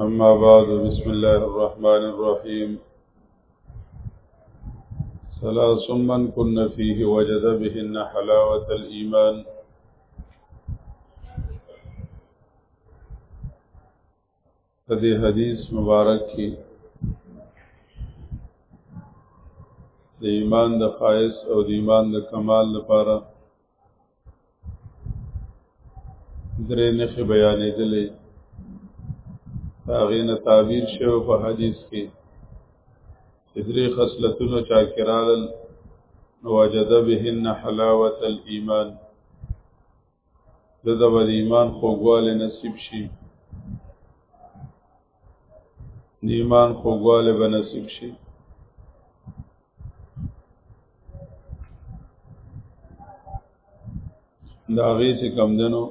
أما بعد بسم الله الرحمن الرحيم ثلاث من كن فيه وجد بهن حلاوة الإيمان په دې حدیث مبارک کې د ایمان د خایس او د ایمان د کمال لپاره درې نخې بیانې دلې هغه نه تعبیر شو په حدیث کې درې خصلتونو چا کرال وجد بهن حلاوت الايمان د د بل ایمان خوګواله نصیب شي د ایمان خوګواله به نصیب شي دا غي چې کم دنو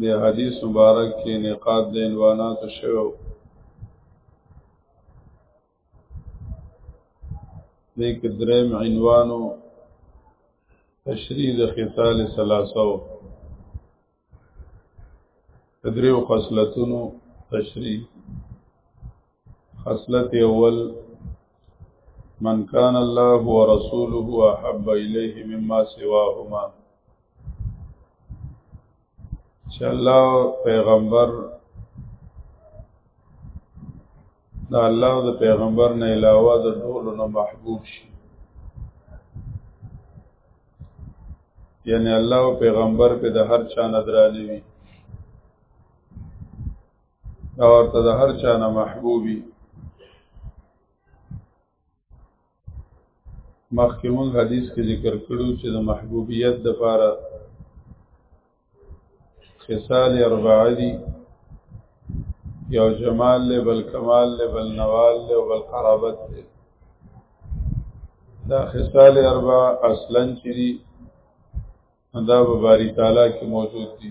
د حدیث مبارک کې نقاط د عنوانات شوو دې کې دریم عنوانو تشریح د خصال ثلاثو تدریو خصلتونو تشریح خصلت اول من كان الله ورسوله احب اليه مما سواهما چې الله پیغمبر د الله او د پیغمبر نه علاوه د ټولو نه محبوب شي یعنی الله او پیغمبر په د هر چا نه درانه وي او ته د هر چا نه محبوبي مخکې مونږ حدیث کې ذکر کړو چې د محبوبیت د پاره خصال اربعه دي یو جمال له بل کمال له بل نوال له بل قرابت دی دا خصال اربع اصلا چې دي دا به باری تعالی کې موجود دي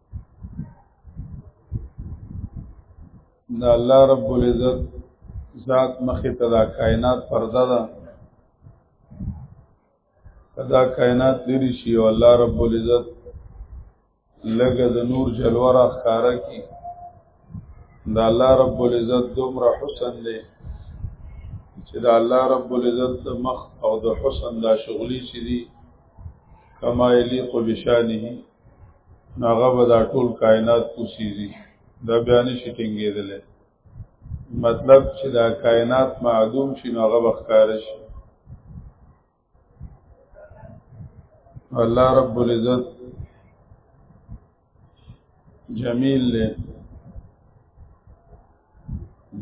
دا الله رب العزت ذات مخې ته دا کائنات پرده ده دا کائنات لري شي او الله رب العزت لګه د نور جلوه را ښکارا کی دا الله رب العزت دومره حسن دی چې دا الله رب العزت د مخ او د حسن دا شغلی شي دي کما یلیق بشانه ناغه به دا ټول کائنات کوسیږي دا بیان شي ټینګېدل مطلب چې دا کائنات معدوم شي ناغه بخکار شي الله رب العزت جمیل له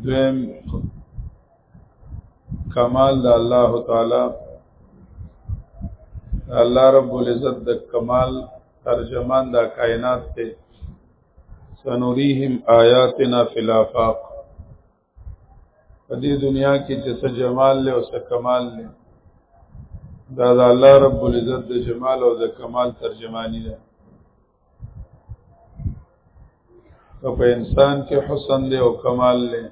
دویم کمال د الله تعالی الله رب العزت د کمال ترجمان دا کائنات ته سنوريهم آیاتنا فی الافاق په دې دنیا کې چې څه جمال له او څه کمال له دا د الله رب العزت د جمال او د کمال ترجمانی ده که په انسان کې حسن دی او کمال دی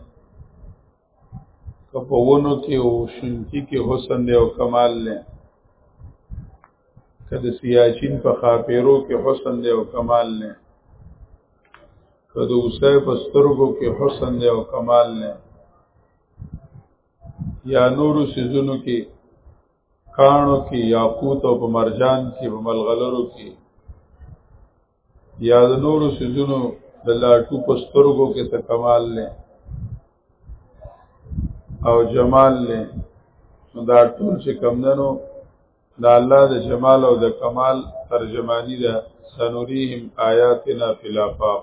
که په ونو کې او شنکی کې حسن دی او کمال دی که د سیاچین په خاپیرو کې حسن دی او کمال دی که د اوسه په سترګو کې حسن دی او کمال دی یا نورو سیزونو کې کانو کې یاقوت او په مرجان کې په ملغلرو کې یا د نورو سيزونو د لاټو په سترګو کې څه کمال لې او جمال لې نو دا ټول چې کمندنو دا الله د جمال او د کمال ترجمانی ده سنوريهم آیاتنا فی الافاق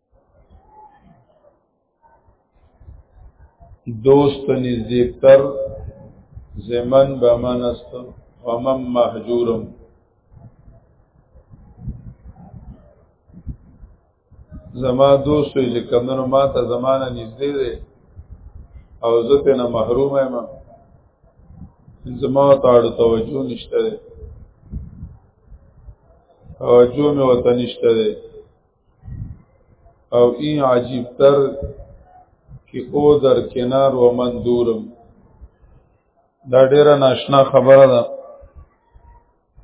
دوست نزدیکتر زمن به من است و من محجورم زما دوست وی چې کمنو ما ته زمانہ نږدې دی او زه ته نه محروم یم زما ته اړ توجه نشته دی توجه مې وته نشته دی او ای عجیب تر کې او در کنار و من دورم دا ډیره ناشنا خبره ده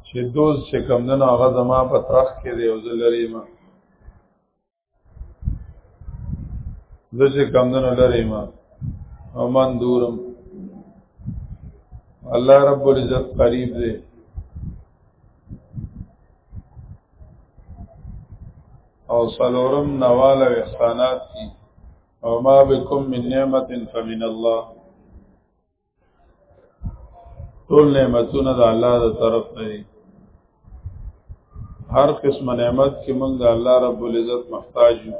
چې دوز چې کم دنو هغه زما په ترخ کې دی او زه لرې ما زه چې کم دنو لرې ما او من دورم الله رب العزت قریب دی او سلورم نوال او احسانات دي او ما بكم من نعمت فمن الله ټول نعمتونه د الله د طرف نه دي هر قسم نعمت کې موږ د الله رب العزت محتاج یو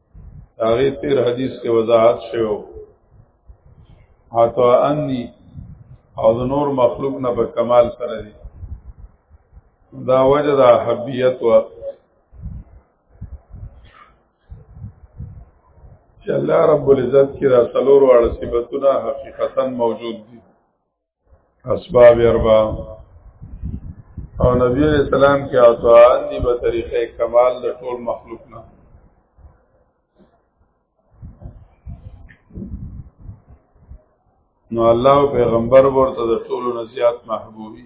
هغه تیر حدیث کې وضاحت شوی حتا انی او د نور مخلوق نه په کمال سره دی دا وجه د حبیت و چې الله رب العزت کې دا څلور واړه صفاتونه حقیقتا موجود دي اسباب اربع او نبی علیہ السلام کې اطاعت دی په طریقې کمال د ټول مخلوق نه نو الله او پیغمبر ورته د ټولو نزيات محبوبي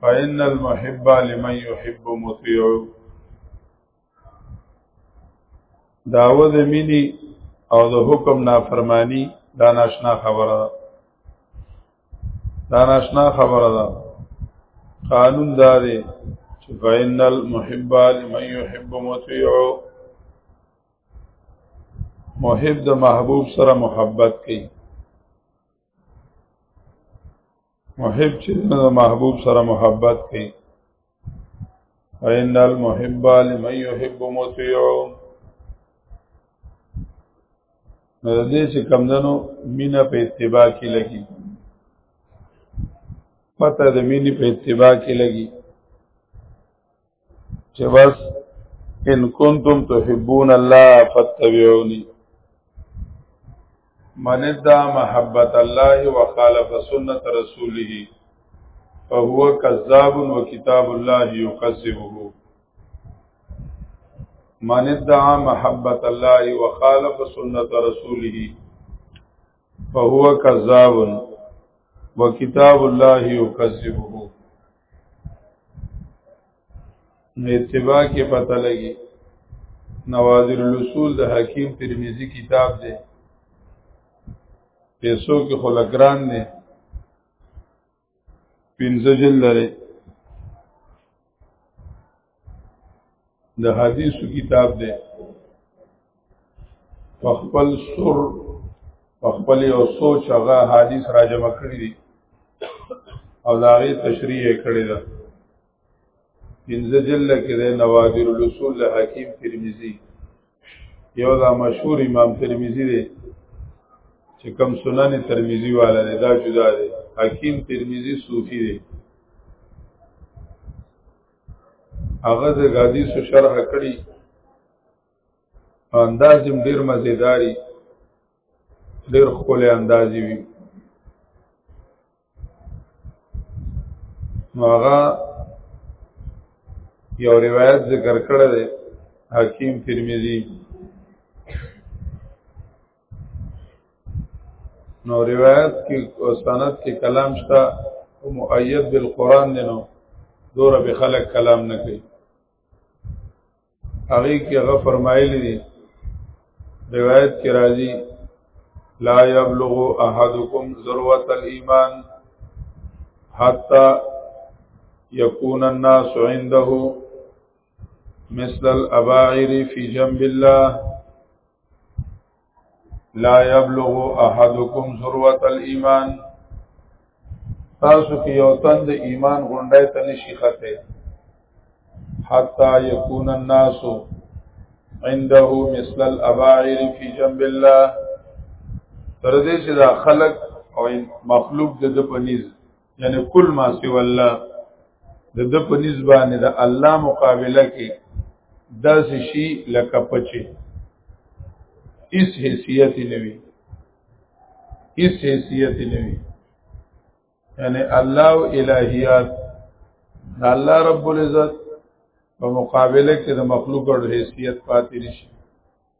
فإن المحب لمن يحب مطيع داود مینی او د حکم نافرمانی دا ناشنا خبره ده دا ناشنا خبره ده قانون دا دی چې فإن المحب لمن يحب مطيع محب د محبوب سره محبت کوي محب چې د محبوب سره محبت کوي فإن المحب لمن يحب مطيع نو دې چې کمندنو مینا په اتباع کې لګي پته د مینې په اتباع کې لګي چې بس ان کنتم تحبون الله فاتبعوني من ادعى محبت الله وخالف سنة رسوله فهو كذاب وكتاب الله يكذبه من ادعى محبت الله وخالف سنة رسوله فهو کذاب وکتاب الله یکذبه نو اتباع کې پته لګي نوادر الاصول د حکیم ترمذی کتاب دی پیسو کې خلګران نه پنځه جلد لري د حدیثو کتاب دی په خپل سر په خپل یو سوچ هغه حدیث راجمع کړی دی او دا غي تشریح کړی دی پنځه جلد کې د نوادر الاصول له حکیم ترمذی یو دا مشهور امام ترمذی دی چې کوم سنن ترمذی والا دی دا جدا دی حکیم ترمذی صوفی دی هغه د غادي سو شرح کړی انداز هم ډیر مزیداری ډیر خپل اندازي وی نو هغه یو روایت ذکر کړی دی حکیم ترمذی نو روایت کې او سند کې کلام شته او مؤید بالقران دی نو دور به خلق کلام نه کوي هغه کې هغه فرمایلی دی روایت کې راځي لا یبلغ احدکم ذروه الايمان حتا يكون الناس عنده مثل الاباعر في جنب الله لا يبلغ احدكم ذروه الايمان تاسو کې یو تن د ایمان غونډه ته نشي خته حتا يكون الناس عنده مثل الاباعر في جنب الله تر دې چې دا خلق او مخلوق د د پنيز یعنی کل ما سی والله د د په نسبانه د الله مقابله کې داسې شي لکه پچې اس حیثیت نوي اس حیثیت نوي یعنی الله او الہیات د الله رب العزت په مقابله کې د مخلوق او حیثیت پاتې نشي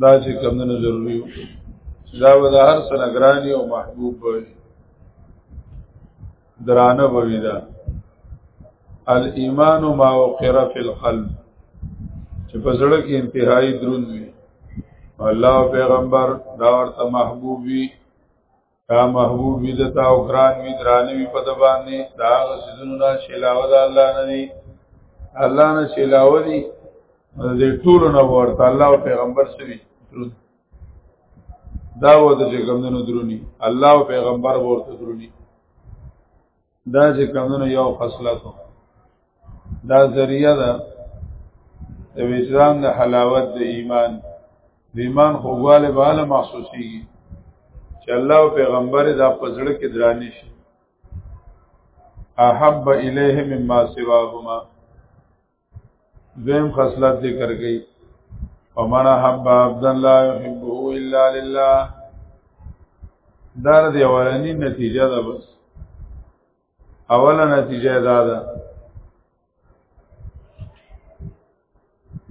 دا چې کم نه ضروري وو دا به د هر څه نه ګراني او محبوب به وي درانه به وي دا الایمان ما وقر فی القلب چې په زړه کې انتهایی دروند وي الله پیغمبر دا ورته محبوب وي دا محبوب وی د تا او ګران وی درانه وی په د باندې دا غسزونو نه چې علاوه د الله نه دی الله نه چې علاوه دی د ټولو نه ورته الله او پیغمبر سوي دا و د چې ګمندونو درونی الله او پیغمبر ورته درونی دا چې کمونه یو خصلت دا ذریعہ ده د وجدان د حلاوت د ایمان د ایمان خوګواله به له محسوسي چې الله او پیغمبر دا پزړه کې درانی شي احب الیه مما سواهما دویم خصلت ذکر کړي ومن حب عبد الله يحبه الا لله دار دی اولنی نتیجه ده بس اوله نتیجه دا ده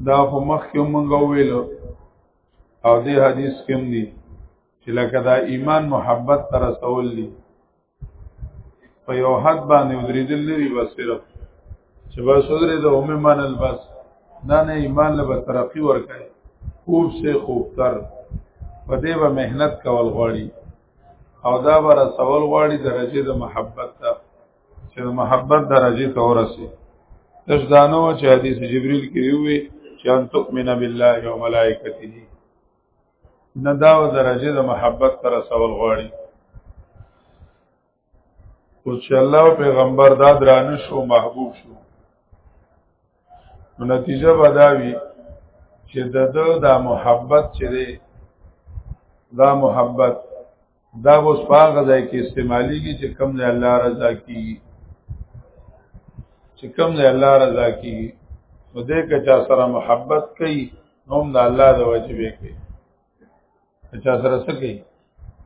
دا خو مخکې مونږ ویلو او دې حدیث کې هم دي چې لکه دا ایمان محبت تر رسول دي په یو حد باندې ودریدل نه وي بس صرف چې بس ودرې د اومه منل بس نه نه ایمان له ترقی ورکړي خوب سے خوب تر په دې به مهنت کول غواړي او دا بر سوال غواړي درجه د محبت ته چې د محبت درجه ته ورسي تش دانو چې حدیث جبرئیل کې وی چې ان تؤمن بالله و ملائکته نه دا او درجه د محبت تر سوال غواړي او چې الله او پیغمبر دا درانه شو محبوب شو نو نتیجه بداوی چې د د دا محبت چې دی دا محبت دا اوس پاغه ځای کې استعماليږي چې کم ځای الله رضا کیږي چې کم ځای الله رضا کیږي نو دې که چا سره محبت کوي نو هم د الله د واجبې کوي که چا سره څه کوي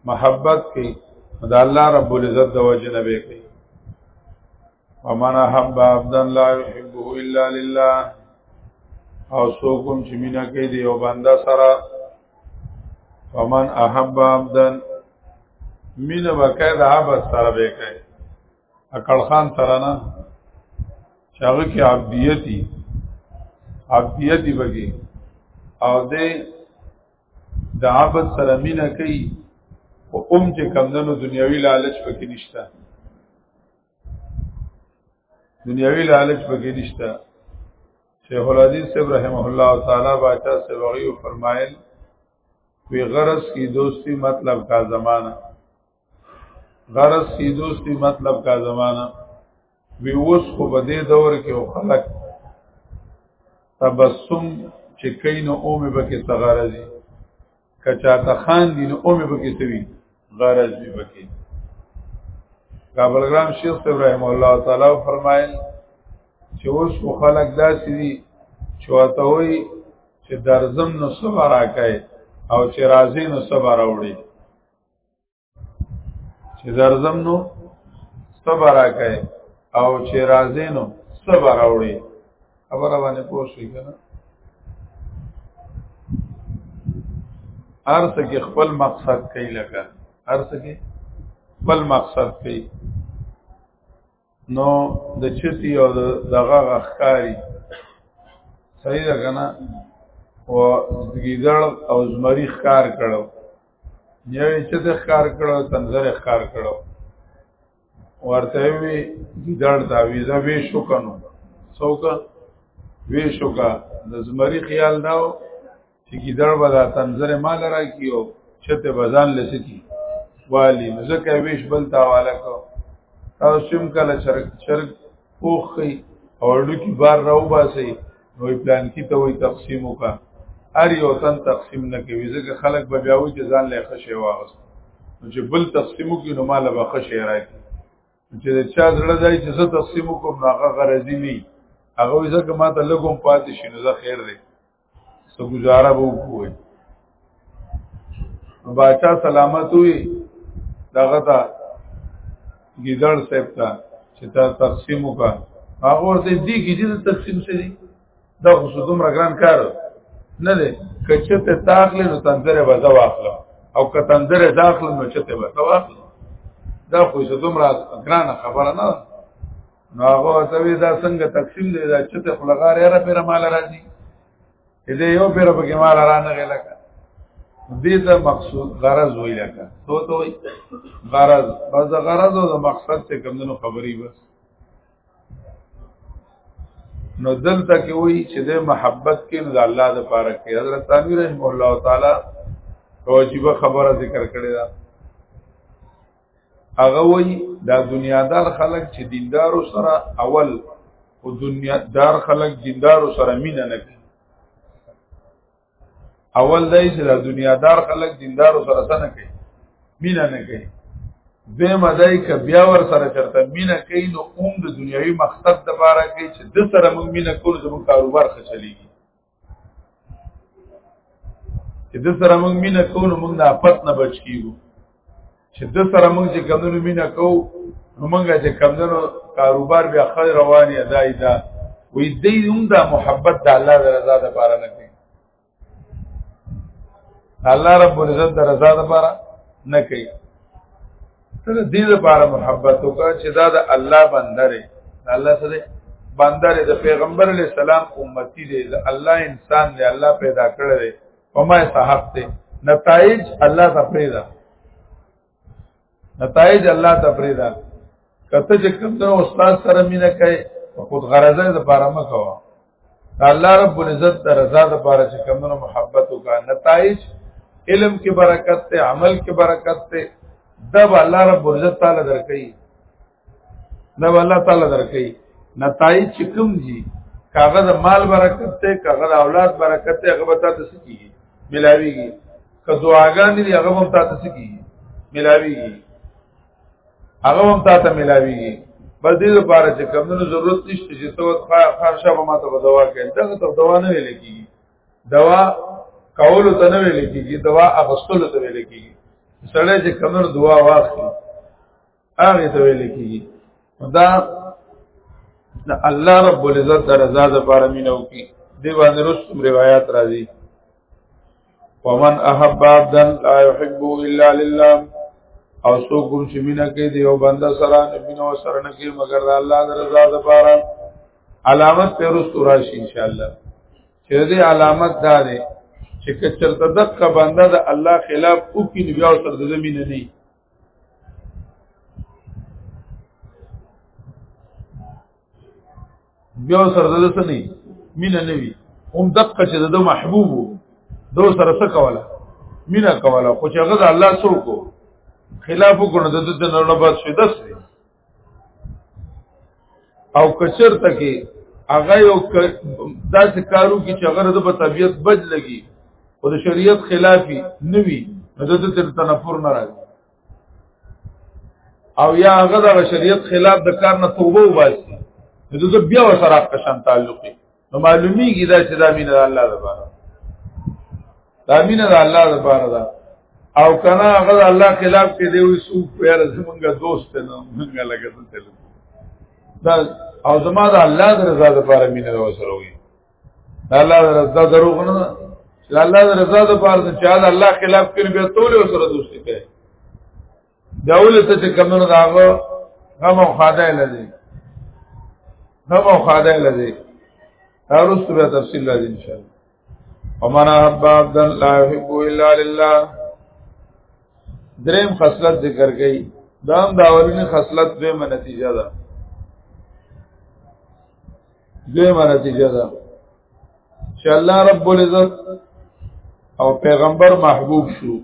محبت کوي د الله رب العزت د وجه نه به کوي ومن احب عبدا لا يحبه الا لله او سوکم چې مینا کې دی او بندا سره ومن احب عبدا مینا وکړه د عبد سره به کوي اکل خان سره نه چاغه کې عبدیتی عبدیتی بګي او دې د عبد سره مینا کوي او ام چې کمندونو دنیوي لالچ پکې نشته دنیاوی لالچ پکې نشته شیخ الحدیث صاحب رحمه الله تعالی باچا سے وغي فرمایل وی غرض کی دوستی مطلب کا زمانہ غرض کی دوستی مطلب کا زمانہ وی اوس خو په دې دور کې او خلق تبسم چې کین او مې بکې صغرزي که چاته خان دي نو اومه پکې سوي غرض دي پکې کابل ګرام شیخ ابراهیم الله تعالی فرمایل چې اوس خو خلک داسې دي چې وته وي چې درزم نو صبر راکای او چې راځي نو صبر راوړي چې درځم نو صبر راکای او چې راځې نو صبر راوړي خبره باندې پوه شئ کنه ارس کې خپل مقصد کوي لکه ارس کې خپل مقصد کوي نو د چتی او دغه غخکاری صحیح ده کنه او ګیدړ او زمری ښکار کړو یوې چې د ښکار کړو تنظر ښکار کړو ورته وی ګیدړ دا ویزه وی شو کنو څوک وی شو کا د زمری خیال داو چې ګیدړ به دا تنظر مال را کیو چته بزان لسکی والی مزکه ویش بل تاواله کو او سم کله چرګ چرګ پوخی او لکی بار راو باسي نو پلان کی ته وي تقسیم وکا ار یو تن تقسیم نه کوي ځکه خلک به بیا وي چې ځان له خشه واغس نو چې بل تقسیمو کې نو مال به خشه راځي چې د چا زړه ځای چې زه تقسیم کوم هغه غرضی نه هغه ځکه ما ته لګوم پاتې شي نو زه خیر دی سو گزاره به وکوي باچا سلامت وي دغه تا ګیدړ صاحب ته چې تا تقسیم وکا هغه ورته دی کې چې تقسیم څه دي دا خو دومره ګران کار نه دی کچه ته تاخلې نو تندره به زه واخلم او که تندره داخلم نو چته به زه واخلم دا خو دومره ګران خبره نه ده نو هغه ته وی دا څنګه تقسیم دی دا چې ته خلغار یې را پیر مال راځي دې یو پیر په کې مال را نه غلکه دې ته مقصود غرض وی لکه تو ته وی غرض بس غرض او مقصد ته کمندونو خبري بس نو دلته کې وی چې د محبت کې د الله د پاره کې حضرت امیر رحم الله تعالی واجب خبره ذکر کړی ده هغه وای دا دنیادار خلک چې دیندارو سره اول او دنیادار خلک دیندارو سره مینه نه کوي اول دای چې دا دنیادار خلک دیندارو سره څه نه کوي مینه نه کوي به مدای ک بیا ور سره چرته مینه کوي نو اوم د دنیوي مقصد د پاره کوي چې د سره موږ مینه کول زموږ کاروبار ښه چلیږي چې د سره موږ مینه کوو نو موږ د آفت نه بچ کیږو چې د سره موږ چې کمونو مینه کوو نو موږ چې کمونو کاروبار بیا خل رواني ادای دا وې دې هم دا محبت د الله د رضا لپاره نه کوي الله رب العزت د رضا لپاره نه کوي ته د دې لپاره محبت وکړه چې دا د الله بنده دی الله سره بنده دی د پیغمبر علی السلام امتی دی د الله انسان دی الله پیدا کړی دی په ما صاحب دی نتایج الله تفریدا نتایج الله تفریدا کته چې کوم د استاد سره مینه کوي خود غرضه د لپاره مکوه الله رب العزت ته رضا د پاره چې کمونو محبت او کا نتایج علم کې برکت ته عمل کې برکت ته دب الله رب العزت تعالی درکې دب الله تعالی درکې نتایج چې کوم دي کاغه د مال برکت ته کاغه د اولاد برکت ته هغه بتا ته سکی ملاویږي که دعاګانې دي هغه هم تاسو سکی ملاویږي هغه هم تا ته ملاويږي بس دې لپاره چې کمونو ضرورت نشته چې تو خارشه به ماته په دوا کې دغه ته دوا نه ویل کیږي دوا کول ته نه ویل کیږي دوا اغستل ته ویل کیږي سړی چې کمونو دوا واخلي هغه ته ویل کیږي دا د الله رب العزت رضا لپاره مينو کی دی باندې رسوم روایت راځي ومن احب عبدا لا يحب الا لله او سو کوم چې مینا کې دی او بنده سره نبینو سره نه کې مگر الله د رضا د پاره علامت پر رسو راشي ان شاء الله چې دې علامت دا ده چې کچر تدق بنده د الله خلاف او کې بیا سره د زمينه نه بیا سره د سنې مینه نه وي هم دقه چې د محبوب دو سره څه کوله مینه کوله خو چې هغه د الله سره کو خلاف وکړو د دې نه نه بس شي دسه او کچر تکي هغه یو داسې کارو کې چې هغه د طبيعت بد لګي او د شریعت خلافي نوي نو د تر تنفر نه راځي او یا هغه د شریعت خلاف د کار نه توبه وباسي نو د بیا سره قشن تعلقي نو معلومیږي دا چې دا مینه د الله لپاره دا مینه د الله لپاره ده او کنا هغه الله خلاف کې دی وي سو پیر زمونږه دوست نه مونږه لګه ته تل دا او زما د الله د رضا لپاره مینه وسره وي دا الله د رضا دروغ نه ده چې الله د رضا لپاره چې الله خلاف کې به ټول سره دوستي کوي دولت چې کمنو داغه غم او خاده لدی غم او خاده لدی تاسو به تفصیل لدی ان شاء الله ومن احب عبد لا يحب الا لله دریم خصلت ذکر کړي دام داولین خصلت به نتیجه ده دویمه نتیجه ده چې الله رب العزت او پیغمبر محبوب شو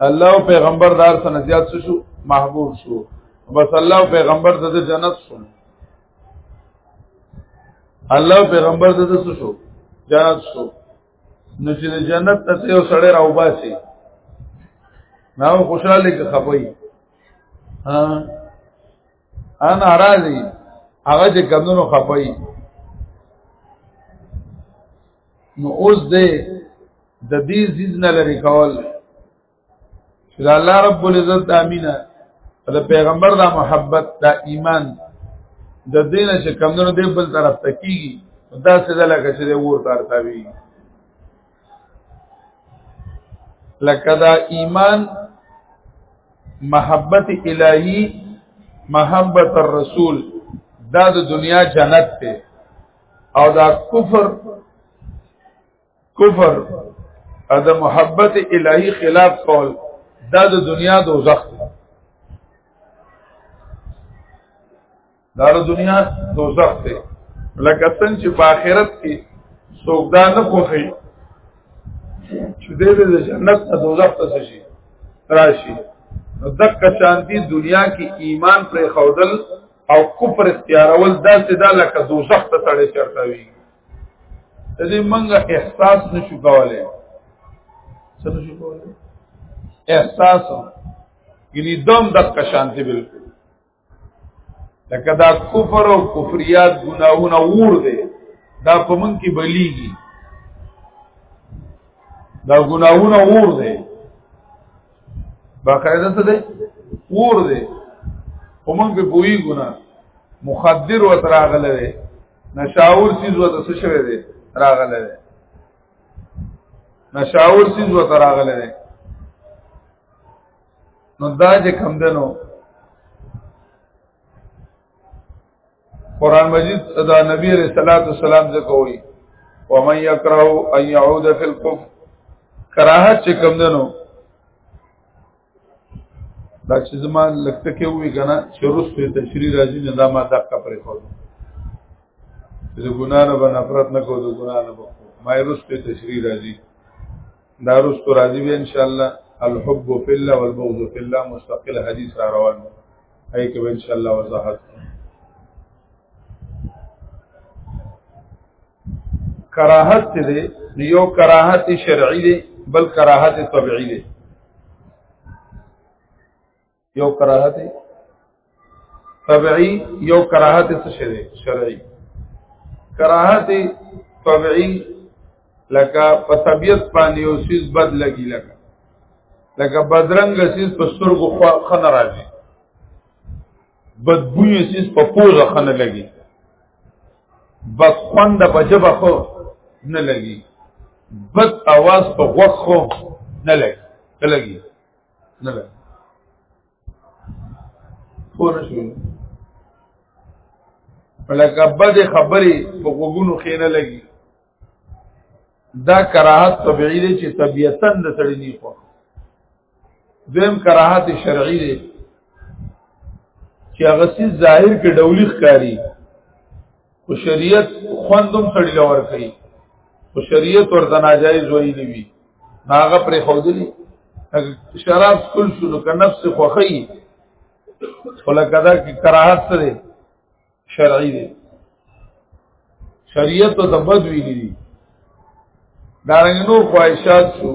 الله او پیغمبر دار سره زیات شو محبوب شو بس الله او پیغمبر د جنت شو الله او پیغمبر د څه شو جنت شو نو چې د جنت ته یو سړی راو باسي نو خوشاله کې خپوي ها انا راضي هغه چې کمونو خپوي نو اوس دې د دې زیز نه لري کول چې الله رب العزت امینه د پیغمبر دا محبت دا ایمان د دین چې کمونو دی بل طرف ته کیږي دا څه ده لکه چې ور کارتا وی لکه دا ایمان محبت الهی محبت الرسول دا د دنیا جنت ته او دا کفر کفر ا د محبت الهی خلاف کول دا د دنیا دوزخ دی دا د دنیا دوزخ دی لکه څنګه چې په آخرت کې څوک دا نه خوخي چې دې د جنت د دوزخ ته شي راشي نو دک شانتی دنیا کې ایمان پر خودل او کفر اختیارول دا سدا لکه دوزخ ته تړي چرته وي د دې منګه احساس نشو کولای څه نشو کولای احساس یعنی دم د قشانتی بالکل لکه دا کفر او کفریات ګناهونه ور دي دا په من کې بلیږي دا ګناهونه ور دي باقاعده څه دي ور دي په من کې کوئی ګناه مخدر وتراغله نشاور سیز وته څه شوی دی راغله دی نشاور سیز وته راغله دی نو دا چې کم دنو قران مجید دا نبی رسول الله صلی الله علیه وسلم ځکه وایي ومن یکره ان یعود فی الکفر کراهت چې کم دنو دا چې زما لکته کې وی کنه چې رسته تشریح راځي نه دا ما دقه پرې خو د ګنا نه به نفرت نه کوو د ګنا نه به ما رسته تشریح راځي دا رسته راځي به ان شاء الله الحب فی الله والبغض فی الله مستقل حدیث را روان دی هي کې به ان شاء الله وضاحت کراهت څه دی یو کراهت شرعي دی بل کراهت طبيعي دی یو کراهت طبيعي یو کراهت څه شی دی شرعي کراهت طبيعي لکه په طبيعت باندې یو سیس بد لګي لکه لکه بدرنګ سیس په سترګو خنه راځي بدبوی سیس په پوزه خنه لګي بد خوند په جبه خو نه لګي بد اواز په غوږ خو نه لګي نه لګي نه لګي پوه شو لکه بد خبرې په غوګونو خې نه لګي دا کراهت طبيعي دی چې طبيعتن د سړی نه خوښ دویم کراهت شرعی دی چې هغه سي ظاهر کې ډولی ښکاری خو شریعت خوندم سړی لور کوي خو شریعت ورته ناجایز وایي دی وی هغه پر خودلی شراب کل شنو که نفس خوخی خلکه دا کی کراهت سره شرعي دی شریعت ته بد ویلي دي دا رنګ نور خواهشات شو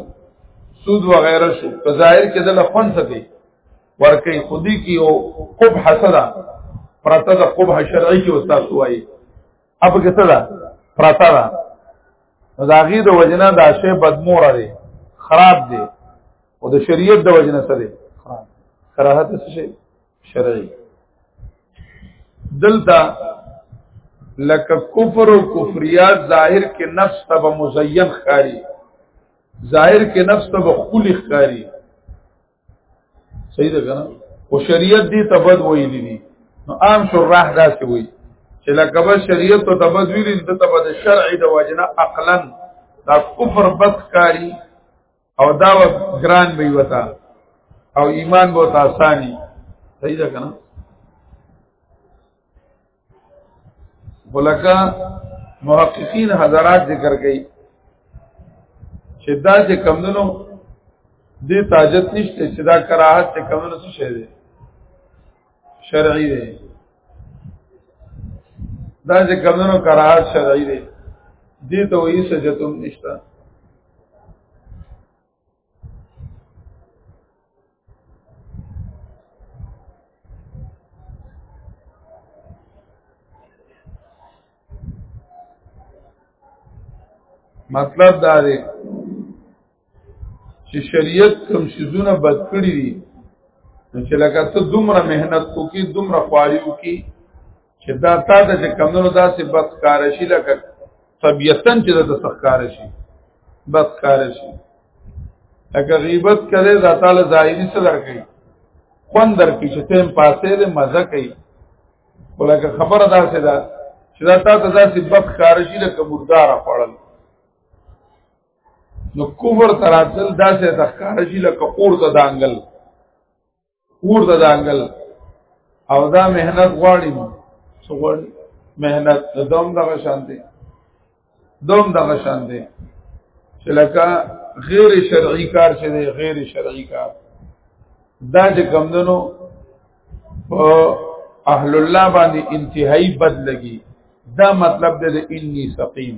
سود وغیرہ شو په ظاهر کې د لفن څه دی ورکی خودی کی او قب حسدا پرتا دا قب شرعی کی استاد وای اپ کې څه دا پرتا دا دا غي د وجنه دا شی بدمور دی خراب دی او د شریعت د وجنه سره خراب کراهت څه شي شرعي دلته لکه کفر او کفریات ظاهر کې نفس ته مزین ښکاری ظاهر کې نفس ته خپل ښکاری صحیح ده کنه او شریعت دې تبد ویلې دي نو عام شرح دا څه وایي چې لکه به شریعت ته تبد ویلې د تبد شرعي د وجنه عقلا دا کفر بدکاری او دا ګران به وتا او ایمان به تا آسانی صحیح ده کنه ولکه محققین حضرات ذکر کوي چې دا چې کمندونو دې تاجت نشته چې دا کراهت چې کمندونو څه شي شرعي دی دا چې کمونو قرار شرعي دی دې ته وایي سجتم نشتا مطلب دا دی چې شریعت کوم شیزونه بد کړی دي نو چې لکه ته دومره مهنت وکي دومره خواري وکي چې دا تا د کمونو داسې بد کار شي لکه طبيعتن چې د سخکار شي بد کار شي لکه غیبت کړي دا تعالی ظاهري څه درکې خوند درکې چې تم پاسې له مزه کوي ولکه خبره داسې ده چې دا تا ته داسې بد کار شي لکه مردار خړل نو کفر تراتل داسې تخکار شي لکه اور ته دانګل اور ته دانګل او دا مهنت غواړي نو څو غواړي مهنت دوم دغه شان دی دوم دغه شان دی چې لکه غیر شرعي کار چې دی غیر شرعي کار دا چې کمندنو په اهل الله باندې انتهایی بد لګي دا مطلب دی انی سقیم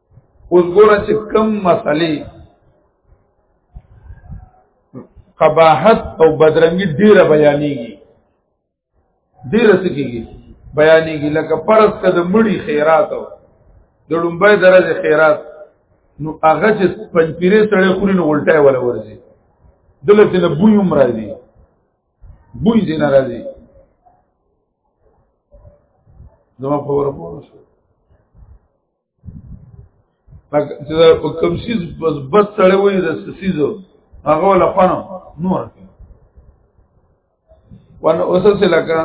اوس ګوره چې کم مسلې قباحت او بدرنګي ډیره بیانېږي ډیره سکیږي بیانېږي لکه پرس کده مړی خیرات او د لومبای درجه خیرات نو هغه چې پنځپیره سره خوري نو الټای ولا ورځي دلته نه بوی هم راځي بوی دې نه راځي زما خبره پوه شو چې دا کوم سیز بس بس سره وي د سیزو هغه ولا خانو نور وان اوسه لکه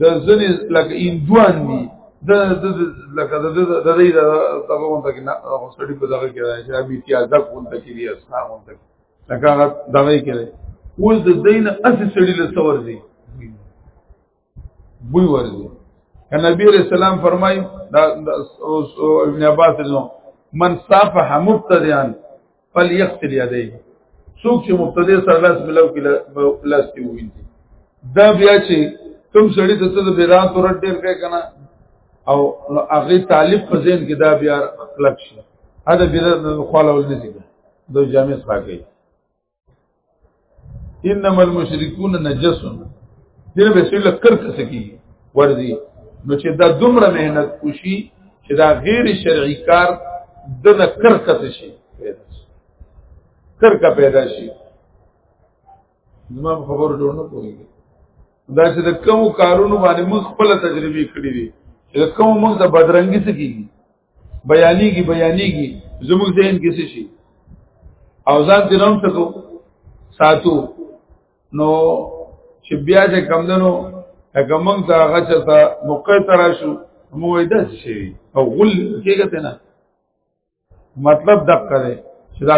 د ځنې لکه اندوان دي د د لکه د د د د دغه مونته کې نه هغه سړي په دغه کې راځي چې ابي تیازه مونته کې دي اسنا مونته لکه هغه دغه کې اوس د دین اسې سړي له څور دي بوی ورځي نبی رسول الله فرمای دا ابن عباس نو من صافح مبتدئا فليغسل يديه څوک چې مبتدی سره لاس ملو کې لاس کې ویني دا بیا چې کوم سړی ته څه بدعت ور ډیر کوي کنه او هغه طالب په ذهن کې دا بیا خلق شي دا بدعت خو له ولنه دي د جامع څخه کوي انما المشركون نجس دغه به سره کر کس کی ورزي نو چې دا دومره مهنت کوشي چې دا غیر شرعي کار د نه کر کس شي کر کا پیدا شي زما خبر جوړ نه کوي دا چې د کوم کارونو باندې موږ خپل تجربه کړې دي چې کوم موږ د بدرنګي څخه کیږي بیانېږي بیانېږي زموږ ذهن کې څه شي او ځان دې نوم سکو ساتو نو چې بیا چې کم دنو هغه موږ ته هغه چې تا موقع تر شو مو وېدا شي او غل کېږي ته نه مطلب دقه دی چې دا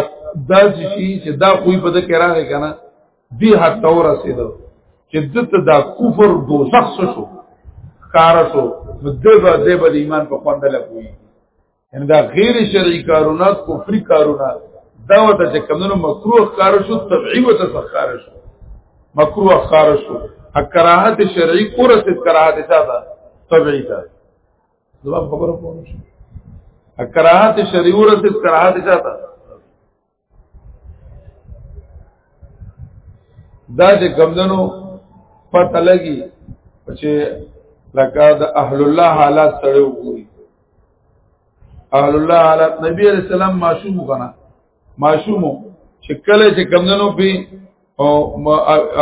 داسې شي چې دا خوې په دې کې راغی کنه دی حد تور رسیدو چې دته دا کفر دوزخ شو کار شو دغه د بل ایمان په خوند لګوي ان دا غیر شرعي کارونه کفر کارونه دا وته چې کمنو مکروه کار شو طبيعي وته سخار شو مکروه کار شو کراهت شرعي کور ست کراهت چا ده طبيعي ده جواب خبره پوه شو کراهت شرعي ور ست کراهت چا ده دا چې کمدنو پته لګي چې لکه د اهل الله حالات سره وګوري اهل الله حالات نبی علیہ السلام معصوم کنا معصوم چې کله چې کمدنو په او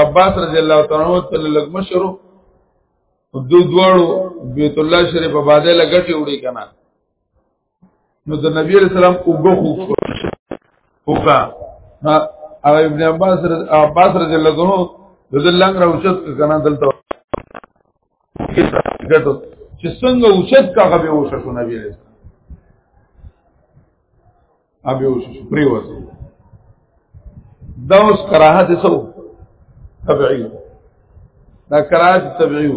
عباس رضی الله تعالی عنہ ته لګ مشرو دو دوړو بیت الله شریف باندې لګټي وړي کنا نو د نبی علیہ السلام اوګه خو اوګه هغه ابن عباس عباس رضی الله عنه د لنګ راوچت کنه دلته ګټو چې څنګه اوچت کاغه به وشه شو نبی علیہ السلام ابي وشه شو پریوت دا اوس کراهت سو تبعی دا کراهت تبعی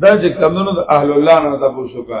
دا چې کمونو د اهل الله نه تاسو کا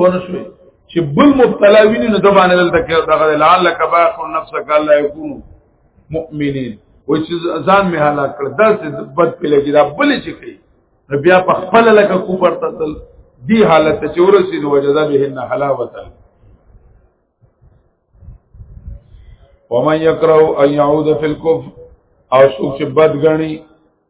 ورسوي چې بل مبتلا ویني نو د باندې دلته کې دغه لعلک باخ نفسک الله یکون مؤمنین و چې ځان می هلاک کړ دا چې بد په لګی دا بل چې کوي نو بیا په خپل لکه کو پرته تل دی حالت ته چورسي نو وجدا به نه حلاوت ومن یکرو ان یعود فی الکفر او څوک چې بد غني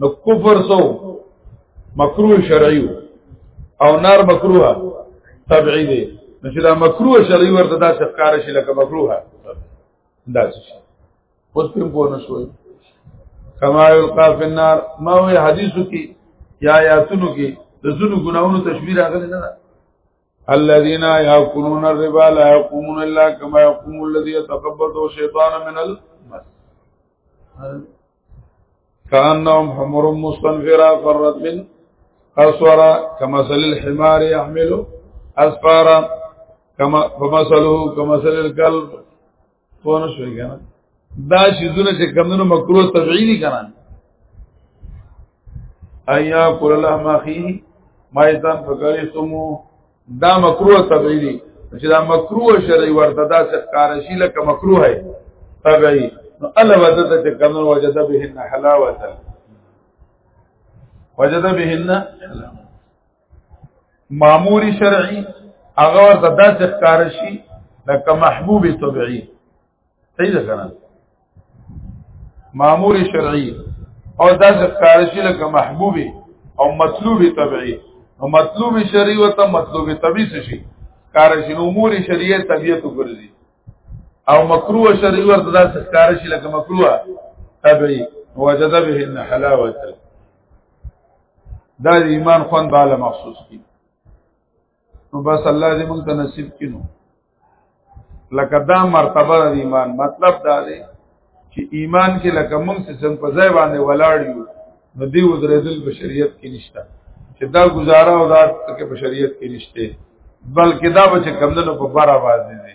نو کفر سو مکروه شرعي او نار مکروه طبيعي دي نو چې دا مکروه شرعي ورته دا څخکار شي لکه مکروه دا شي اوس په پوه نه شوي کما یلقا فی النار ما وی حدیثو کې یا آیاتونو کې د زونو ګناونو تشبیه راغلی نه الذين ياكلون الربا لا يقومون الا كما يقوم الذي يتقبضه الشيطان من المس كانهم حمر مستنفرا فرت من قصورا كمثل الحمار يحمل اسفارا كما فمثله كمثل الكلب په نو شوي کنه دا شیزونه چې کمونو مکروه طبيعي دي کنه ایا کول الله ماخي ما ایتان فکرې سمو دا مکروه طبيعي دي چې دا مکروه شرعي ورته دا چې کارشي لکه مکروه ہے طبيعي نو الله وجدت چې کمونو وجد بهن حلاوه وجد بهن حلاوه معمول شرعي هغه ورته داسې ښکار شي لکه محبوب طبيعي صحیح ده کنه معمول شرعي او داسې ښکار شي لکه محبوب او مطلوب طبيعي او مطلوب شرعي او ته مطلوب طبيعي څه شي ښکار شي نو امور شرعي طبيعت وګرځي او مکروه شرعي ورته داسې ښکار شي لکه مکروه طبيعي وجد به الحلاوه دا د ایمان خوان بالا مخصوص کی نو بس الله دې موږ ته نصیب کینو لکه دا مرتبه د ایمان مطلب دا دی چې ایمان کې لکه موږ سم په ځای باندې ولاړ یو نو دی ودرېدل په شریعت کې نشته چې دا گزاره او دا کې په شریعت کې نشته بلکې دا به چې کمندونو په بار आवाज دي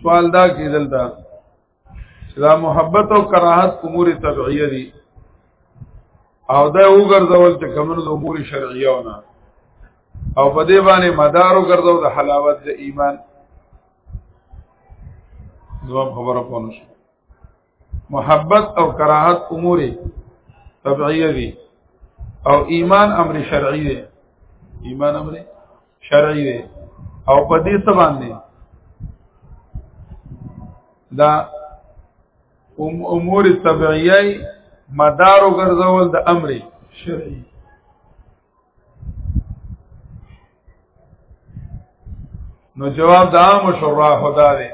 سوال دا کې دلته دا محبت او کراهت امور طبيعيه دي او دا وګرځول چې کومه د امور شرعيه ونه او په دې باندې مدار وګرځول د حلاوت د ایمان دوه خبره پونه شو محبت او کراهت امور طبيعيه دي او ایمان امر شرعي دی ایمان امر شرعي دی او په دې څه باندې دا امور طبيعي مدار وګرځول د امر شرعي نو جواب دا مشرع خدا دی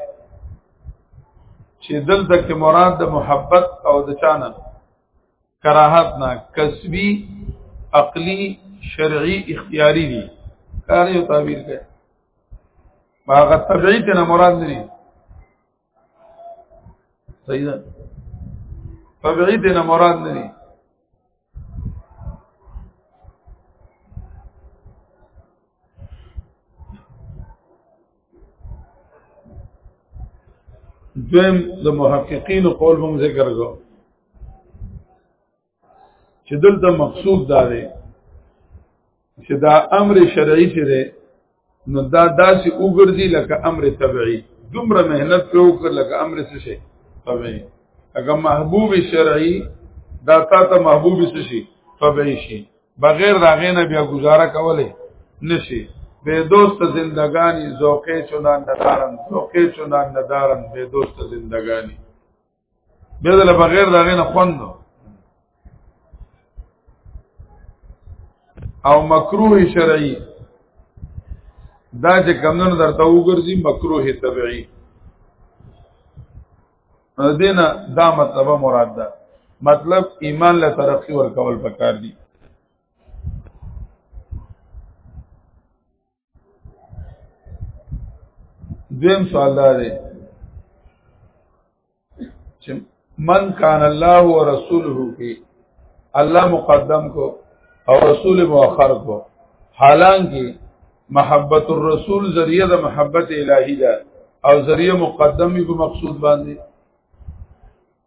چې دلته کې مراد د محبت او د چانه کراهت نه کسبی عقلی شرعی اختیاری دي کار یو تعبیر کوي هغه طبيعي ته مراد نه صحیح ده طبيعي دینه مراد نه دي دویم د محققین قول هم ذکر کو چې دلته مقصود دا دی چې دا امر شرعي چې دی نو دا داسې وګرځي لکه امر طبعي دومره مهنت په وکړ لکه امر څه شي طبعي هغه محبوب شرعي دا تا ته محبوب څه شي طبعي شي بغیر دا غینه بیا گزاره کوله نشي بے دوست زندگانی ذوقے چنان ندارن ذوقے چنان ندارن بے دوست زندگانی بیا دل بغیر دا غینه خوند او مکروه شرعي دا چې کمنو درته وګرځي مکروه طبيعي دینا دا مطلب مراد ده مطلب ایمان له ترقی ورکول پکار دي دویم سوال دا دی چې من کان الله ورسوله کې الله مقدم کو او رسول مؤخر کو حالانکه محبت الرسول ذریعہ د محبت الہی ده او ذریعہ مقدمی په مقصود باندې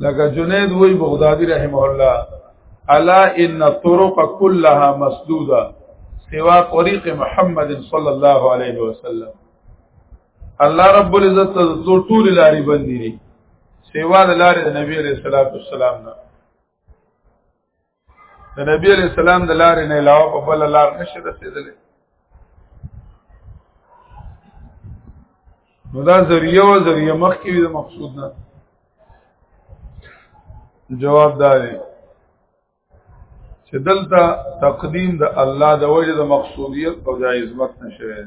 لکه جنید وی بغدادی رحمه الله الا ان الطرق كلها مسدوده سوا طریق محمد صلی الله علیه وسلم الله رب العزت ته ټول لاري بندي دي سیوا د لارې د نبی عليه الصلاه والسلام نه د نبی علی السلام د لارې نه علاوه په بل لار نشي رسیدلی نو دا ذریعہ و ذریعہ مخ کې د مقصود نه جواب داري چې دلته تقدیم د الله د وجه د مقصودیت او د عظمت نشوي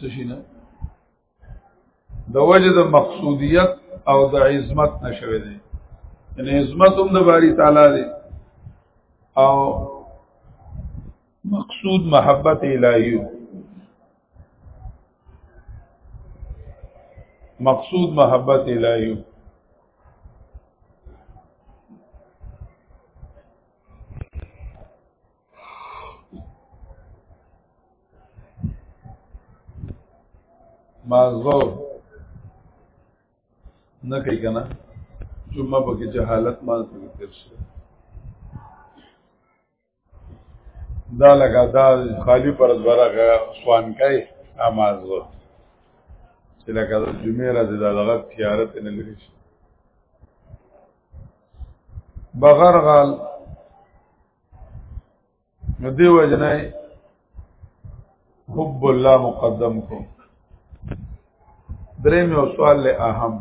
څه شي نه د وجه د مقصودیت او د عظمت نشوي دي ان عظمت هم د باری تعالی دی او مقصود محبت الهی مقصود محبت الهی مازغور نه کوي که نه جمعه پکې جهالت مال پکې تیر شي دا لګا دا خالی پر ورغه سوان کوي امازو چې لکه د جمعې راځي دا لغه تیارت نه لري شي بغرغال نو دی وجنای حب الله مقدم کو درې مې سوال له اهم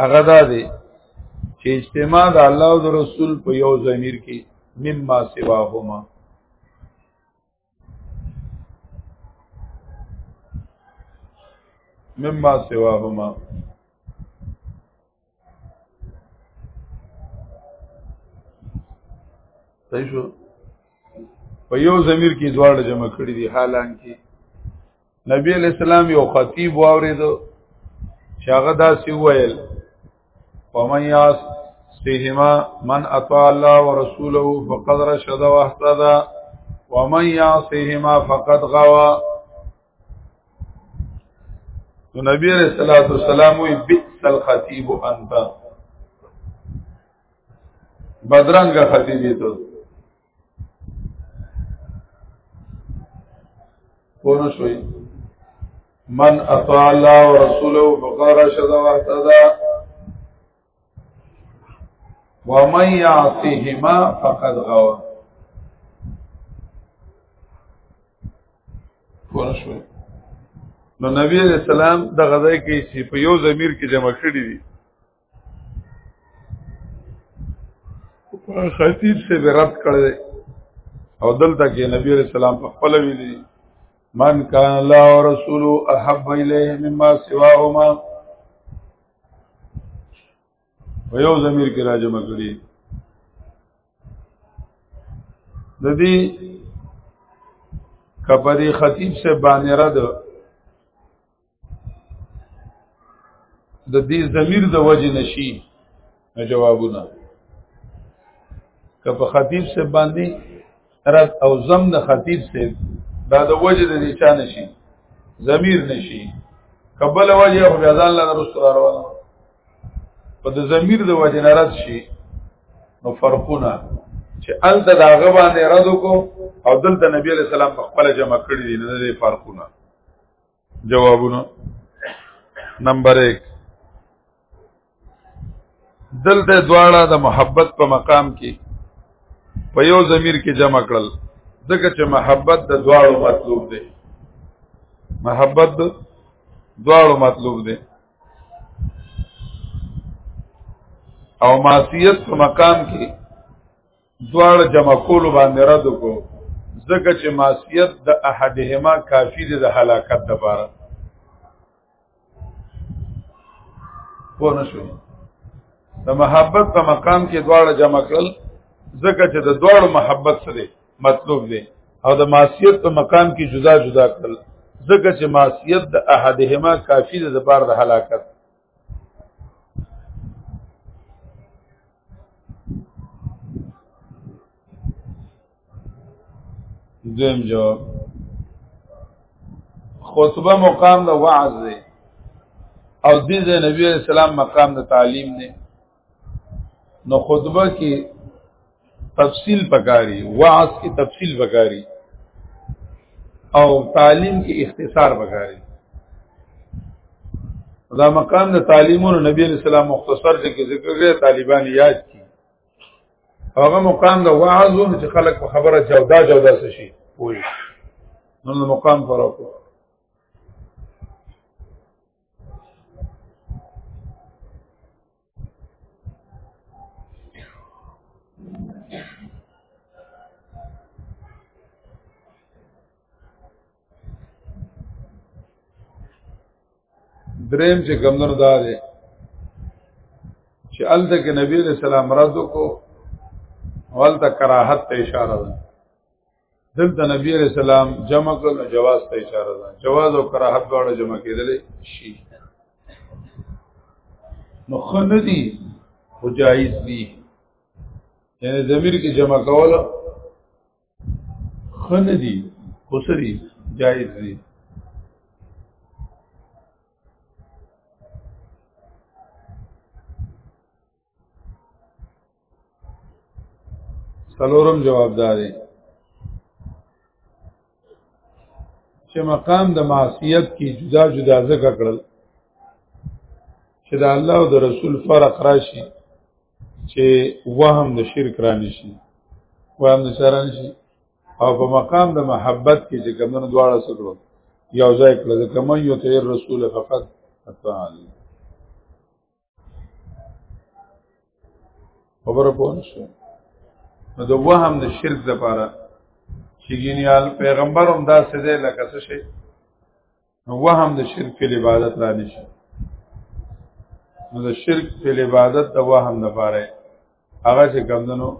هغه دا دی چې اجتماع د الله او رسول په یو ضمیر کې مما سواهما مما سواهما صحیح شو په یو ضمیر کې دواړه جمع کړي دي حالانکه نبی علیہ السلام یو خطیب واوریدو چې هغه داسې وویل ومن یاس سیهما من اطاع الله ورسوله فقد رشد واهتدى ومن یعصهما فقد غوا نو نبی علیہ الصلوۃ والسلام وی بئس الخطیب انت بدرنګ خطیب ته پونه شوي من اطاع الله ورسوله فقد رشد واهتدى ومن يعصهما فقد غوى پونه شوي نو نبی علیہ السلام د غزای کې چې په یو ضمیر کې جمع کړی دي خطیب سے به رد کړی او دلته کې نبی علیہ السلام په خپل ویلي من کان الله او رسول احب الیه مما سواهما ویو ضمیر کې راجمه کړی د دې کپری خطیب سے باندې رد د دې ضمیر د وجه نشي نه جوابونه که په خطیب سے باندې رد او زم نه خطیب سے دا د وجه د دې چا نشي ضمیر نشي قبل وجه خو بیا ځان له رسول روانه په د ضمیر د وجه نه رد شي نو فرقونه چې ال د داغه باندې رد کو او دلته نبی علی السلام په خپل جمع کړی دی نه د فرقونه جوابونه نمبر 1 دلته دواړه د محبت په مقام کې په یو ضمیر کې جمع کړل ځکه چې محبت د دواړو مطلوب دی محبت د دواړو مطلوب دی او معصیت په مقام کې دواړه جمع کول باندې رد کو ځکه چې معصیت د احدهما کافی دی د هلاکت لپاره پوه نه شو د محبت په مقام کې دواړه جمع کړل ځکه چې د دواړو محبت سره مطلوب دی او د معصیت په مقام کې جدا جدا کړل ځکه چې معصیت د احدهما کافی د لپاره د هلاکت دویم جواب خطبه مقام د وعظ دی او دې نبی رسول الله مقام د تعلیم دی نو خطبه کې تفصیل پکاري وعظ کې تفصیل پکاري او تعلیم کې اختصار پکاري دا مقام د تعلیمونو نبی علیہ السلام مختصر دي کې ذکر کړی طالبان یاد کی هغه مقام د وعظ او چې خلک په خبره جودا جودا څه شي پوری نو مقام پر وکړه دریم چې کمدنو دا دی چې الته کې نبی علیہ السلام رد کو ولته کراهت ته اشاره ده دلته نبی علیہ السلام جمع کړل نو جواز ته اشاره ده جواز او کراهت دواړه جمع کېدل شي نو خندي او جایز دي یعنی ضمیر کې جمع کول خندي خسري جایز دي سلورم جواب داري چې مقام د معصیت کې جدا جدا ذکر کړل چې د الله او د رسول فرق راشي چې وهم د شرک را نشي وهم د شرک نشي او په مقام د محبت کې چې کمنو دواړه سکړو یو ځای کړل کمن یو تیر رسول فقط اتعالی خبره پوه شو نو د وهم د شرک د پاره چې ګینیال پیغمبر هم دا سده لکه څه شي نو وهم د شرک په عبادت را نشي نو د شرک په عبادت د وهم د پاره هغه چې کمندنو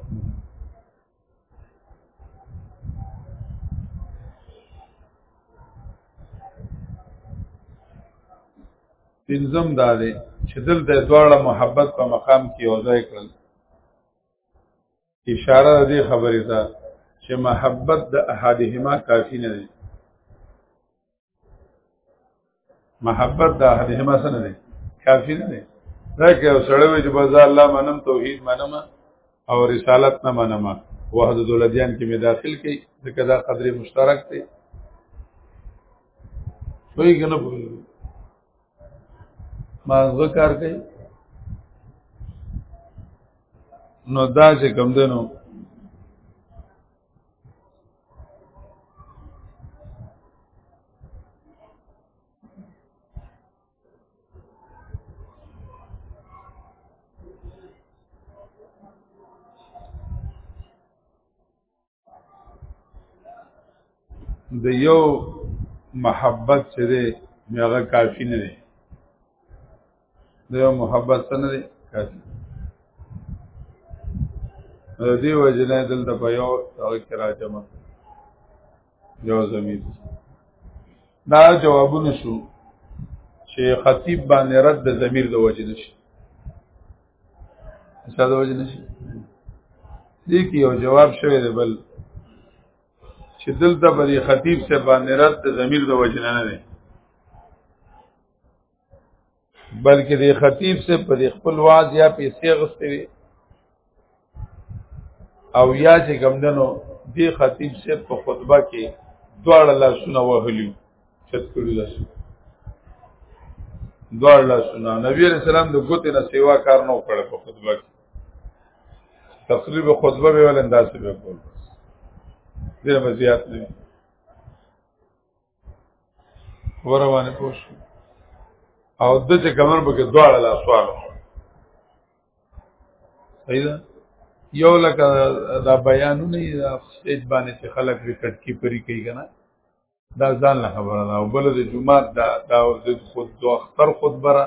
پنځم دا دی چې دلته دواړه محبت په مقام کې یوځای کړل اشاره دې خبرې ته چې محبت د احدهما کافی نه دی محبت د احد هما سره دی کافی نه دی دا کې او سره وي چې بازار الله منم توحید منم او رسالت نه منم وحده دولدیان کې می داخل کړي ځکه دا قدر مشترک دی وایي کنه ما زه کار کوي نو دا چې کم دنو د یو محبت چې دی هغه کافی نه دی دا یو محبت څه نه دی کافي دې وجه نه دلته په یو هغه کې راځم یو زمیر دا جوابونه شو چې خطیب باندې رد د زمیر د وجه نشي څه د وجه نشي دې کې یو جواب شوی دی بل چې دلته په خطیب سره باندې رد د زمیر د وجه نه نه بلکې د خطیب سے په خپل واز یا پیسې غستې وي او یا چې کمدنو د خطیب سے په خطبه کې دواړه لاسونه وهلی چت کړی لاسونه دواړه لاسونه نبی علیہ السلام د ګوتې نه سیوا کار نه وکړ په خطبه کې تقریب خطبه به ولنداسې به کول ډیر مزیات نه وروانه پوښ او د چې کمر به کې دواړه لا سوال صحیح ده یو لکه دا بیانونه دا سټیج باندې چې خلک ریکټ کی پری کوي کنه دا ځان له خبره ده او بل د جمعه دا دا د خود د اختر خطبه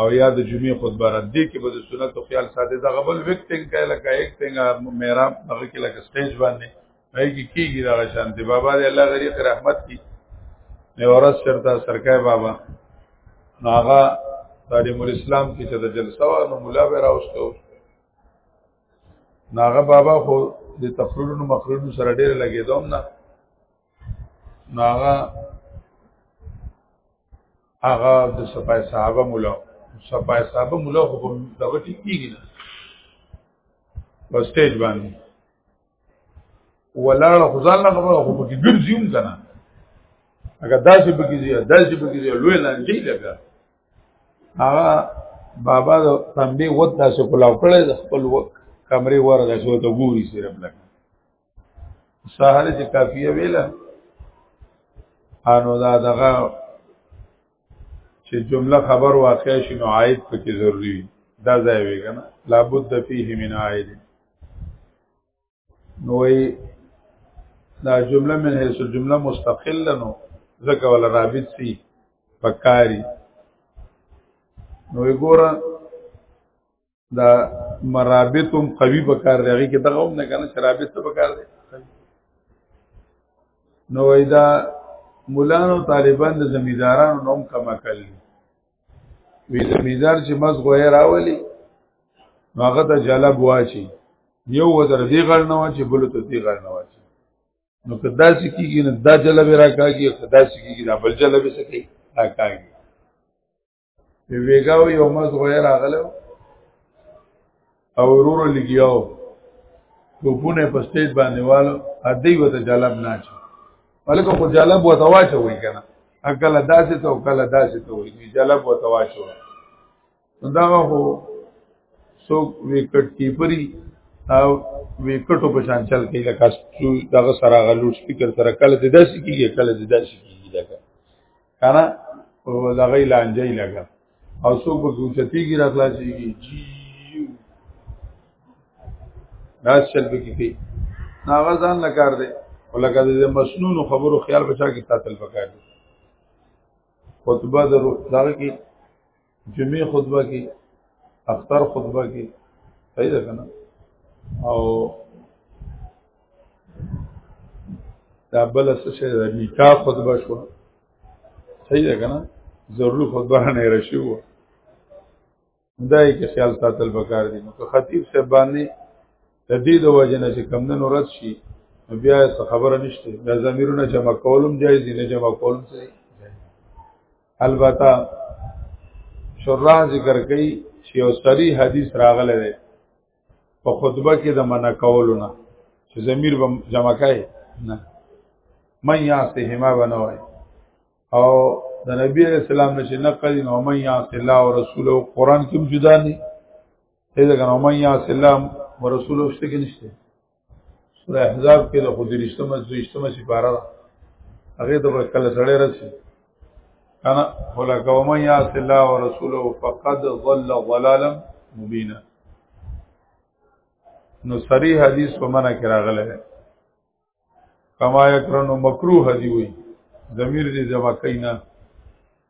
او یا د جمعې خطبه را دي کې به د سنت خیال ساده دا غبل وکټینګ کله کا یک تنګ میرا هغه کې لکه سټیج باندې پای کې کیږي دا شان دی بابا دې الله غری رحمت کی نه ورس چرتا سرکای بابا ناغا تعلیم الاسلام کې چې د جلسه و نو مولا به راوستو ناغا بابا خو د تقریرونو مخرونو سره ډیر لګیدوم نه ناغا هغه د صفای صحابه مولا صفای صحابه مولا خو دغه ټیک کیږي نه په سټیج باندې ولاړ خو ځان نه خبره خو پکې ګرځي هم کنه اګه داسې پکې زیه داسې پکې زیه لوی لانجې لګا هغه بابا د تنبې ود داسې کولاو کړی د خپل کمرې ور داسې ته ګوري صرف لګا سهار چې کافیه ویله انو دا دغه چې جمله خبر واقع شي نو عائد پکې ضروری وي دا ځای وي کنه لابد فيه من عائد نو دا جمله من هي سو جمله مستقله نو ځکه ولا رابط سي پکاري نو وګوره دا مرابط هم قوي پکار دی هغه کې دغه هم نه کنه شرابط څه پکار دی نو وایدا مولانو طالبان د زمیدارانو نوم کما کړل وی زمیدار چې مز غوې راولي نو هغه ته جلب واچي یو وزر دی غړ نه واچي بل ته دی غړ نه واچي نو کدا چې کیږي نه دا جلب راکاږي کدا چې کیږي دا بل جلب سکی راکاږي په ویګاو یو مز غوې راغلو او ورور لګیاو ټوپونه په سټیج باندې والو ادي وته جلب نه چي ولکه خو جلب وته واچوي کنه اکل داسې ته او کله داسې ته وي جلب وته واچو دا هو سو وکټ کیپری او وکټو په شان چل کې لکه دغه سره غلوټ سپیکر سره کله داسې کیږي کله داسې کیږي کنه او دغه لانجه لګا او څوک به ګوچتیږي را خلاصيږي جی دا شل به کیږي هغه ځان لکار دی ولکه د مسنون خبرو خیال بچا کې تاتل پکار دی خطبه د دغه کې جمعې خطبه کې اختر خطبه کې صحیح ده کنه او دا بل څه شي د نکاح خطبه شو صحیح ده کنه ضروري خطبه نه راشي وو دای کې خیال ساتل پکار دي نو خطیب صاحب باندې د دې د وجه نه چې کمندن ورت شي بیا څه خبره نشته دا زمیرونه جمع کولم جایز نه جمع کولم څه البته شرح ذکر کوي چې یو صریح حدیث راغلی دی په خطبه کې د منع کولو نه چې ضمیر به جمع کوي نه من یعصهما بنوي او د نبی علیہ السلام نشه نقل نو من یعص الله او رسوله قرآن کې جدا نه دی دا کنه من یعص الله او رسوله شته کې نشته سوره احزاب کې د خودرشتمه زویشتمه سپاره ده هغه د کله سره رسي انا هلاک و من یعص الله ورسوله فقد ضل ضلالا مبینا نو صریح حدیث په معنا کې راغلی دی کما یکرنو مکروه دی وی ضمیر دې جمع کینا